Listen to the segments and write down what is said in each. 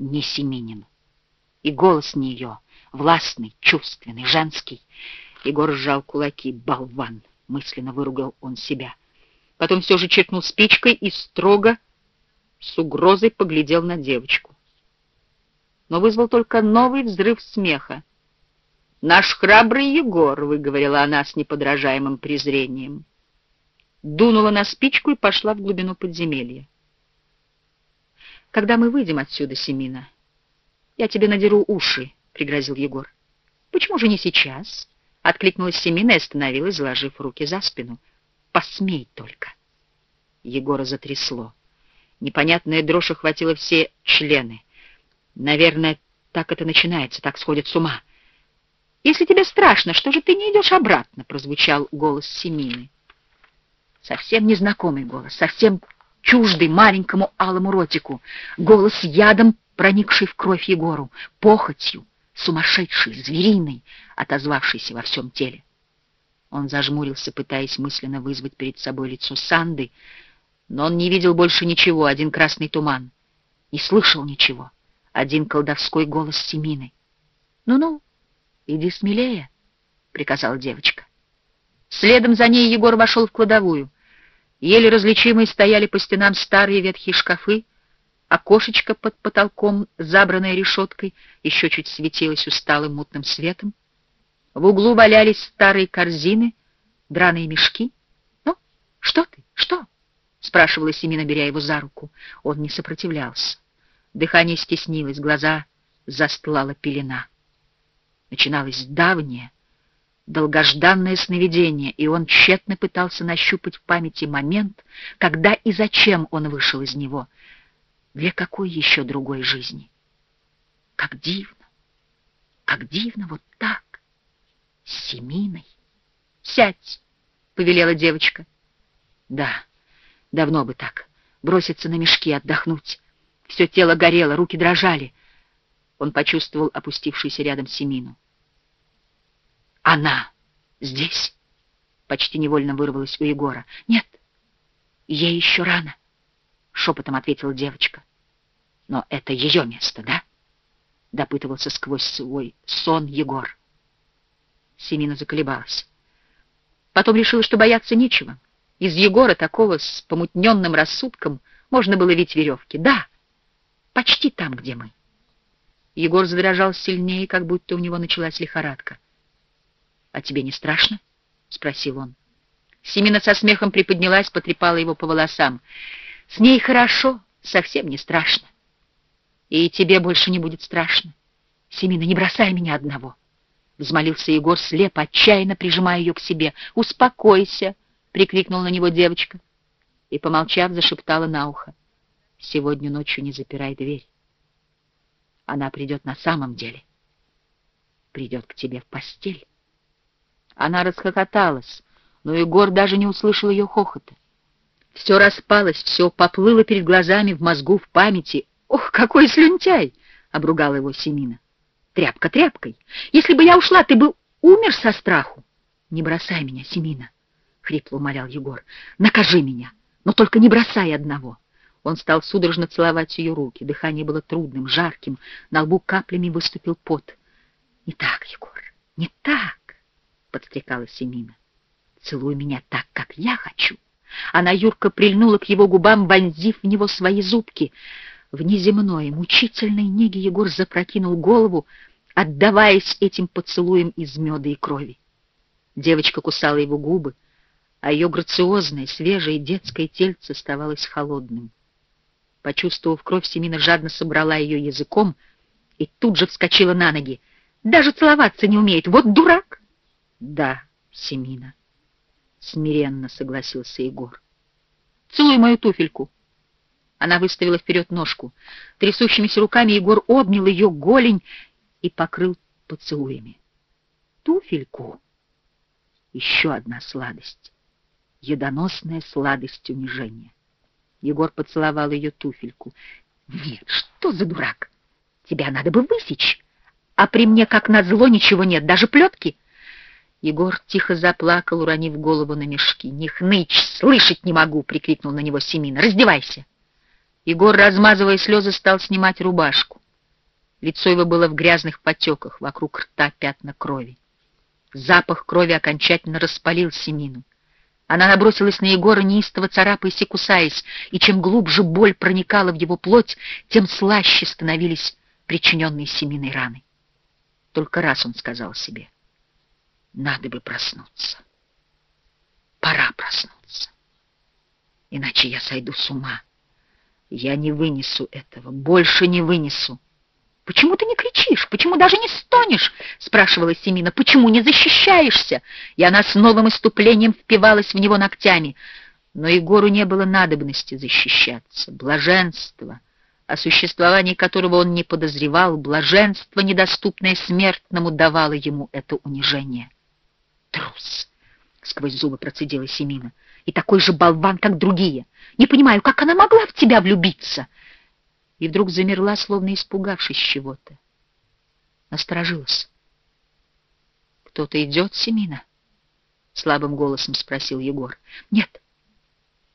не Семенин. И голос не ее, властный, чувственный, женский. Егор сжал кулаки. «Болван!» — мысленно выругал он себя. Потом все же черкнул спичкой и строго, с угрозой поглядел на девочку. Но вызвал только новый взрыв смеха. «Наш храбрый Егор», — выговорила она с неподражаемым презрением. Дунула на спичку и пошла в глубину подземелья. «Когда мы выйдем отсюда, Семина, я тебе надеру уши», — пригрозил Егор. «Почему же не сейчас?» — откликнулась Семина и остановилась, заложив руки за спину. «Посмей только!» Егора затрясло. Непонятная дрожь охватила все члены. Наверное, так это начинается, так сходит с ума. «Если тебе страшно, что же ты не идешь обратно?» — прозвучал голос Семины. Совсем незнакомый голос, совсем чуждый маленькому алому ротику, голос ядом, проникший в кровь Егору, похотью, сумасшедший, звериный, отозвавшийся во всем теле. Он зажмурился, пытаясь мысленно вызвать перед собой лицо Санды, но он не видел больше ничего, один красный туман. Не слышал ничего, один колдовской голос Семины. «Ну-ну, иди смелее», — приказала девочка. Следом за ней Егор вошел в кладовую. Еле различимые стояли по стенам старые ветхие шкафы, окошечко под потолком, забранное решеткой, еще чуть светилось усталым мутным светом. В углу валялись старые корзины, драные мешки. «Ну, что ты, что?» — спрашивала Семина, беря его за руку. Он не сопротивлялся. Дыхание стеснилось, глаза застлала пелена. Начиналось давнее, долгожданное сновидение, и он тщетно пытался нащупать в памяти момент, когда и зачем он вышел из него. Для какой еще другой жизни? Как дивно! Как дивно вот так! С Семиной! «Сядь!» — повелела девочка. Да, давно бы так. Броситься на мешки, отдохнуть. Все тело горело, руки дрожали. Он почувствовал опустившуюся рядом Семину. Она здесь? Почти невольно вырвалась у Егора. Нет, ей еще рано, шепотом ответила девочка. Но это ее место, да? Допытывался сквозь свой сон Егор. Семина заколебалась. Потом решила, что бояться нечего. Из Егора, такого с помутненным рассудком, можно было ведь веревки. Да, почти там, где мы. Егор задрожал сильнее, как будто у него началась лихорадка. «А тебе не страшно?» — спросил он. Семина со смехом приподнялась, потрепала его по волосам. «С ней хорошо, совсем не страшно. И тебе больше не будет страшно. Семина, не бросай меня одного!» Взмолился Егор слепо, отчаянно прижимая ее к себе. «Успокойся!» — прикрикнула на него девочка. И, помолчав, зашептала на ухо. «Сегодня ночью не запирай дверь. Она придет на самом деле. Придет к тебе в постель». Она расхохоталась, но Егор даже не услышал ее хохота. Все распалось, все поплыло перед глазами, в мозгу, в памяти. «Ох, какой слюнтяй!» — обругала его Семина. «Тряпка тряпкой! Если бы я ушла, ты бы умер со страху!» «Не бросай меня, Семина!» — хрипло умолял Егор. «Накажи меня, но только не бросай одного!» Он стал судорожно целовать ее руки. Дыхание было трудным, жарким, на лбу каплями выступил пот. «Не так, Егор, не так!» — подстрекала Семина. «Целуй меня так, как я хочу». Она юрко прильнула к его губам, вонзив в него свои зубки. В неземной, мучительной неге Егор запрокинул голову, отдаваясь этим поцелуем из меда и крови. Девочка кусала его губы, а ее грациозное, свежее детское тельце оставалось холодным. Почувствовав кровь, Семина жадно собрала ее языком и тут же вскочила на ноги. «Даже целоваться не умеет! Вот дурак!» Да, Семина, смиренно согласился Егор. Целуй мою туфельку. Она выставила вперед ножку. Трясущимися руками Егор обнял ее голень и покрыл поцелуями. Туфельку. Еще одна сладость. Ядоносная сладость унижения. Егор поцеловал ее туфельку. Нет, что за дурак? Тебя надо бы высечь. А при мне, как назло, ничего нет, даже плетки. Егор тихо заплакал, уронив голову на мешки. «Не хнычь! Слышать не могу!» — прикрикнул на него Семин. «Раздевайся!» Егор, размазывая слезы, стал снимать рубашку. Лицо его было в грязных потеках, вокруг рта пятна крови. Запах крови окончательно распалил Семину. Она набросилась на Егора, неистово царапаясь и кусаясь, и чем глубже боль проникала в его плоть, тем слаще становились причиненные Семиной раны. Только раз он сказал себе, надо бы проснуться. Пора проснуться. Иначе я сойду с ума. Я не вынесу этого, больше не вынесу. «Почему ты не кричишь? Почему даже не стонешь?» — спрашивала Семина. «Почему не защищаешься?» И она с новым иступлением впивалась в него ногтями. Но Егору не было надобности защищаться. Блаженство, о существовании которого он не подозревал, блаженство, недоступное смертному, давало ему это унижение. «Трус!» — сквозь зубы процедила Семина. «И такой же болван, как другие. Не понимаю, как она могла в тебя влюбиться?» и вдруг замерла, словно испугавшись чего-то. Насторожилась. «Кто-то идет, Семина?» — слабым голосом спросил Егор. «Нет,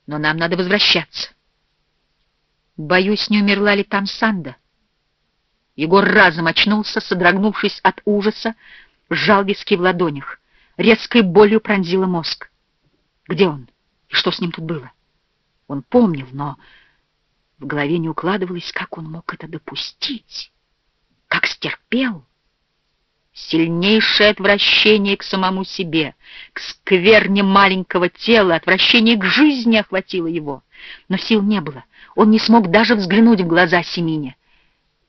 но нам надо возвращаться. Боюсь, не умерла ли там Санда?» Егор разом очнулся, содрогнувшись от ужаса, сжал виски в ладонях. Резкой болью пронзила мозг. Где он? И что с ним тут было? Он помнил, но в голове не укладывалось, как он мог это допустить, как стерпел. Сильнейшее отвращение к самому себе, к скверне маленького тела, отвращение к жизни охватило его. Но сил не было, он не смог даже взглянуть в глаза Семине.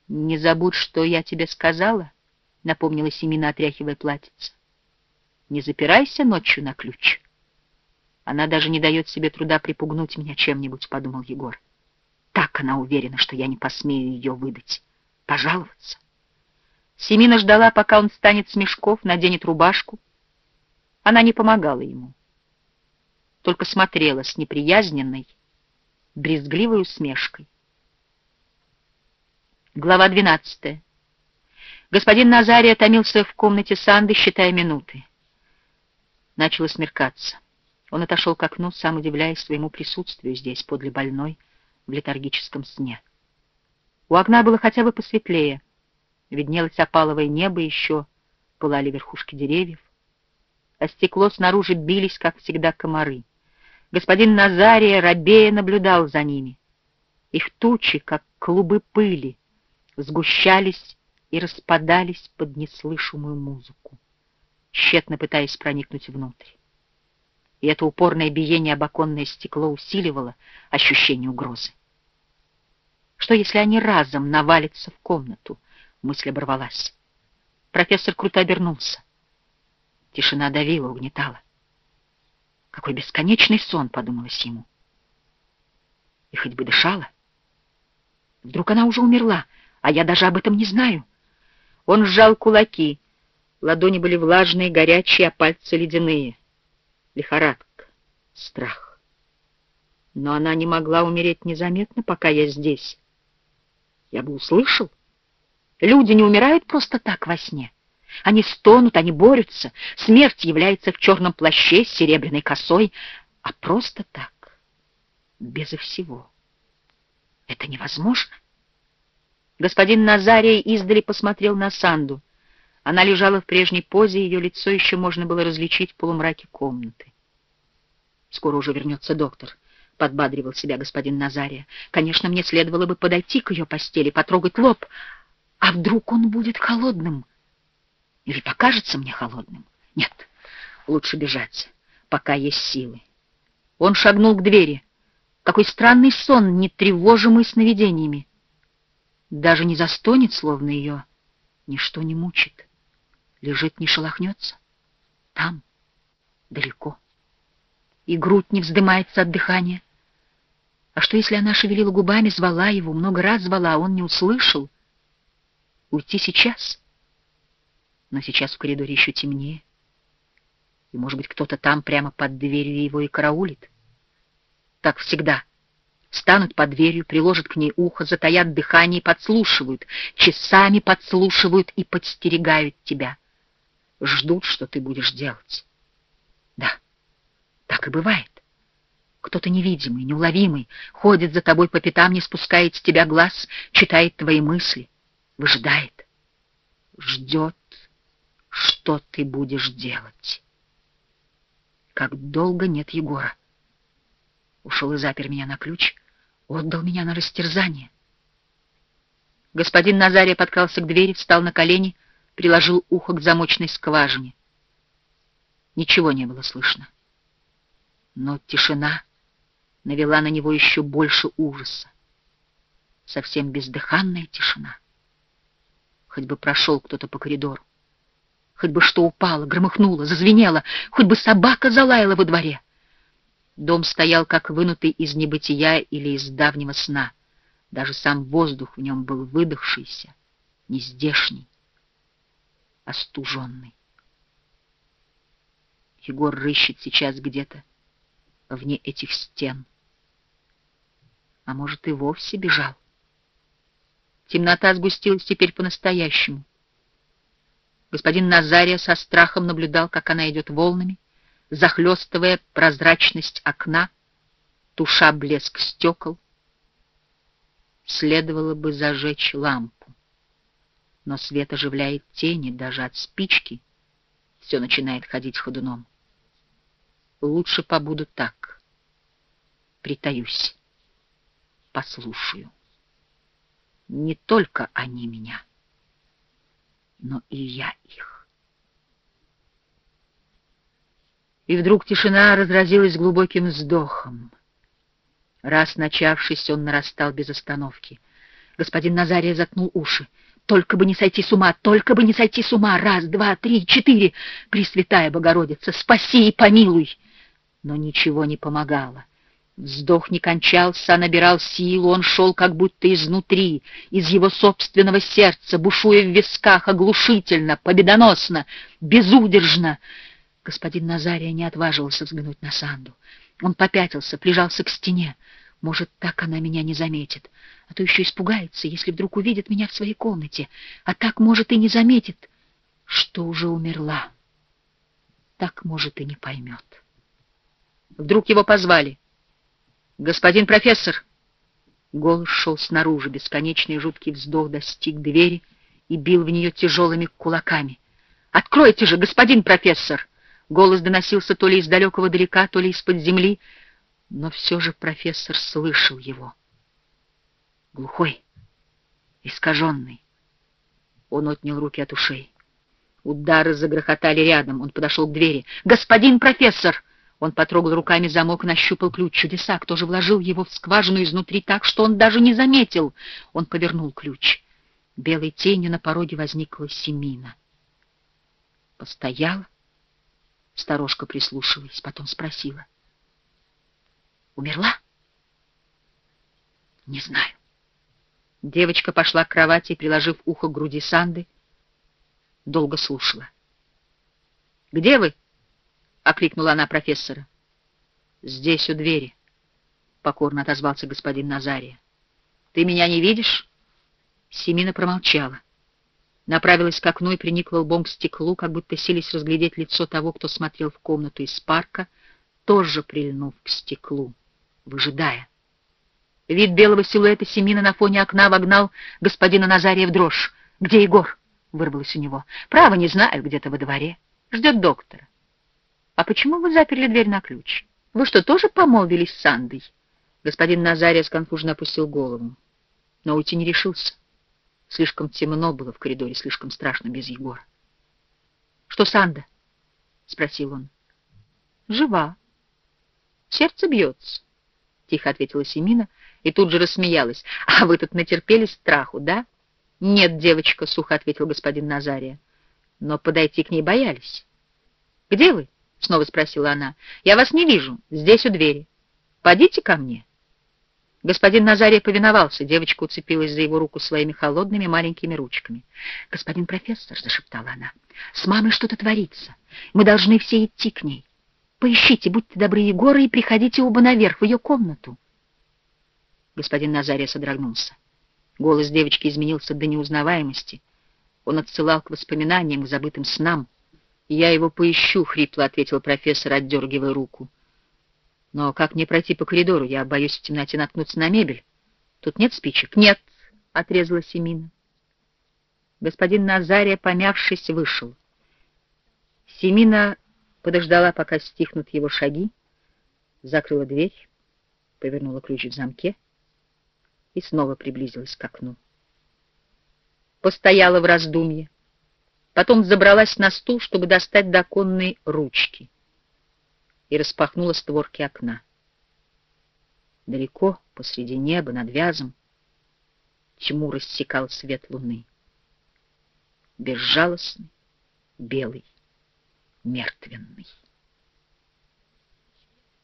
«Не забудь, что я тебе сказала», — напомнила Семина, отряхивая платьице. «Не запирайся ночью на ключ». Она даже не дает себе труда припугнуть меня чем-нибудь, — подумал Егор. Так она уверена, что я не посмею ее выдать. Пожаловаться. Семина ждала, пока он встанет с мешков, наденет рубашку. Она не помогала ему. Только смотрела с неприязненной, брезгливой усмешкой. Глава двенадцатая. Господин Назария томился в комнате Санды, считая минуты. Начало смеркаться. Он отошел к окну, сам удивляясь своему присутствию здесь, подле больной, в летаргическом сне. У окна было хотя бы посветлее. Виднелось опаловое небо, еще пылали верхушки деревьев. А стекло снаружи бились, как всегда, комары. Господин Назария рабея наблюдал за ними. Их тучи, как клубы пыли, сгущались и распадались под неслышимую музыку, тщетно пытаясь проникнуть внутрь и это упорное биение об оконное стекло усиливало ощущение угрозы. Что, если они разом навалятся в комнату? Мысль оборвалась. Профессор круто обернулся. Тишина давила, угнетала. Какой бесконечный сон, подумалось ему. И хоть бы дышала. Вдруг она уже умерла, а я даже об этом не знаю. Он сжал кулаки. Ладони были влажные, горячие, а пальцы ледяные лихорадка, страх. Но она не могла умереть незаметно, пока я здесь. Я бы услышал. Люди не умирают просто так во сне. Они стонут, они борются. Смерть является в черном плаще с серебряной косой, а просто так, безо всего. Это невозможно. Господин Назарий издали посмотрел на Санду. Она лежала в прежней позе, ее лицо еще можно было различить в полумраке комнаты. «Скоро уже вернется доктор», — подбадривал себя господин Назария. «Конечно, мне следовало бы подойти к ее постели, потрогать лоб. А вдруг он будет холодным? Или покажется мне холодным? Нет, лучше бежать, пока есть силы». Он шагнул к двери. Какой странный сон, не тревожимый сновидениями. Даже не застонет, словно ее ничто не мучит лежит, не шелохнется. Там, далеко. И грудь не вздымается от дыхания. А что, если она шевелила губами, звала его, много раз звала, а он не услышал? Уйти сейчас? Но сейчас в коридоре еще темнее. И, может быть, кто-то там прямо под дверью его и караулит. Как всегда. Станут под дверью, приложат к ней ухо, затаят дыхание и подслушивают, часами подслушивают и подстерегают тебя ждут, что ты будешь делать. Да, так и бывает. Кто-то невидимый, неуловимый, ходит за тобой по пятам, не спускает с тебя глаз, читает твои мысли. выжидает, ждет, что ты будешь делать. Как долго нет Егора. Ушел и запер меня на ключ, отдал меня на растерзание. Господин Назария подкрался к двери, встал на колени, приложил ухо к замочной скважине. Ничего не было слышно. Но тишина навела на него еще больше ужаса. Совсем бездыханная тишина. Хоть бы прошел кто-то по коридору. Хоть бы что упало, громыхнуло, зазвенело, хоть бы собака залаяла во дворе. Дом стоял, как вынутый из небытия или из давнего сна. Даже сам воздух в нем был выдохшийся, нездешний, остуженный. Егор рыщет сейчас где-то вне этих стен. А может, и вовсе бежал. Темнота сгустилась теперь по-настоящему. Господин Назария со страхом наблюдал, как она идет волнами, захлестывая прозрачность окна, туша блеск стекол. Следовало бы зажечь лампу, но свет оживляет тени даже от спички, все начинает ходить ходуном. Лучше побуду так. Притаюсь. Послушаю. Не только они меня, но и я их. И вдруг тишина разразилась глубоким вздохом. Раз начавшись, он нарастал без остановки. Господин Назария заткнул уши. Только бы не сойти с ума, только бы не сойти с ума. Раз, два, три, четыре. Пресвятая Богородица, спаси и помилуй но ничего не помогало. Вздох не кончался, а набирал силу, он шел как будто изнутри, из его собственного сердца, бушуя в висках оглушительно, победоносно, безудержно. Господин Назария не отваживался взглянуть на Санду. Он попятился, прижался к стене. Может, так она меня не заметит, а то еще испугается, если вдруг увидит меня в своей комнате, а так, может, и не заметит, что уже умерла. Так, может, и не поймет. Вдруг его позвали. «Господин профессор!» Голос шел снаружи, бесконечный жуткий вздох достиг двери и бил в нее тяжелыми кулаками. «Откройте же, господин профессор!» Голос доносился то ли из далекого далека, то ли из-под земли, но все же профессор слышал его. Глухой, искаженный. Он отнял руки от ушей. Удары загрохотали рядом. Он подошел к двери. «Господин профессор!» Он потрогал руками замок, нащупал ключ. Чудеса! Кто же вложил его в скважину изнутри так, что он даже не заметил? Он повернул ключ. Белой тенью на пороге возникла Семина. Постояла, сторожка прислушиваясь, потом спросила. «Умерла?» «Не знаю». Девочка пошла к кровати, приложив ухо к груди Санды, долго слушала. «Где вы?» — окликнула она профессора. «Здесь, у двери», — покорно отозвался господин Назария. «Ты меня не видишь?» Семина промолчала. Направилась к окну и приникла лбом к стеклу, как будто сились разглядеть лицо того, кто смотрел в комнату из парка, тоже прильнув к стеклу, выжидая. Вид белого силуэта Семина на фоне окна вогнал господина Назария в дрожь. «Где Егор?» — вырвалось у него. «Право, не знаю, где-то во дворе. Ждет доктора». «А почему вы заперли дверь на ключ? Вы что, тоже помолвились с Сандой?» Господин Назария сконфужно опустил голову, но уйти не решился. Слишком темно было в коридоре, слишком страшно без Егора. «Что Санда?» — спросил он. «Жива. Сердце бьется», — тихо ответила Семина и тут же рассмеялась. «А вы тут натерпелись страху, да?» «Нет, девочка», — сухо ответил господин Назария. «Но подойти к ней боялись». «Где вы?» — снова спросила она. — Я вас не вижу. Здесь у двери. Подите ко мне. Господин Назарий повиновался. Девочка уцепилась за его руку своими холодными маленькими ручками. — Господин профессор, — зашептала она, — с мамой что-то творится. Мы должны все идти к ней. Поищите, будьте добры, Егора, и приходите оба наверх, в ее комнату. Господин Назария содрогнулся. Голос девочки изменился до неузнаваемости. Он отсылал к воспоминаниям, к забытым снам. «Я его поищу», — хрипло ответил профессор, отдергивая руку. «Но как мне пройти по коридору? Я боюсь в темноте наткнуться на мебель. Тут нет спичек?» «Нет», — отрезала Семина. Господин Назария, помявшись, вышел. Семина подождала, пока стихнут его шаги, закрыла дверь, повернула ключ в замке и снова приблизилась к окну. Постояла в раздумье, потом забралась на стул, чтобы достать до конной ручки, и распахнула створки окна. Далеко, посреди неба, над вязом, тьму рассекал свет луны. Безжалостный, белый, мертвенный.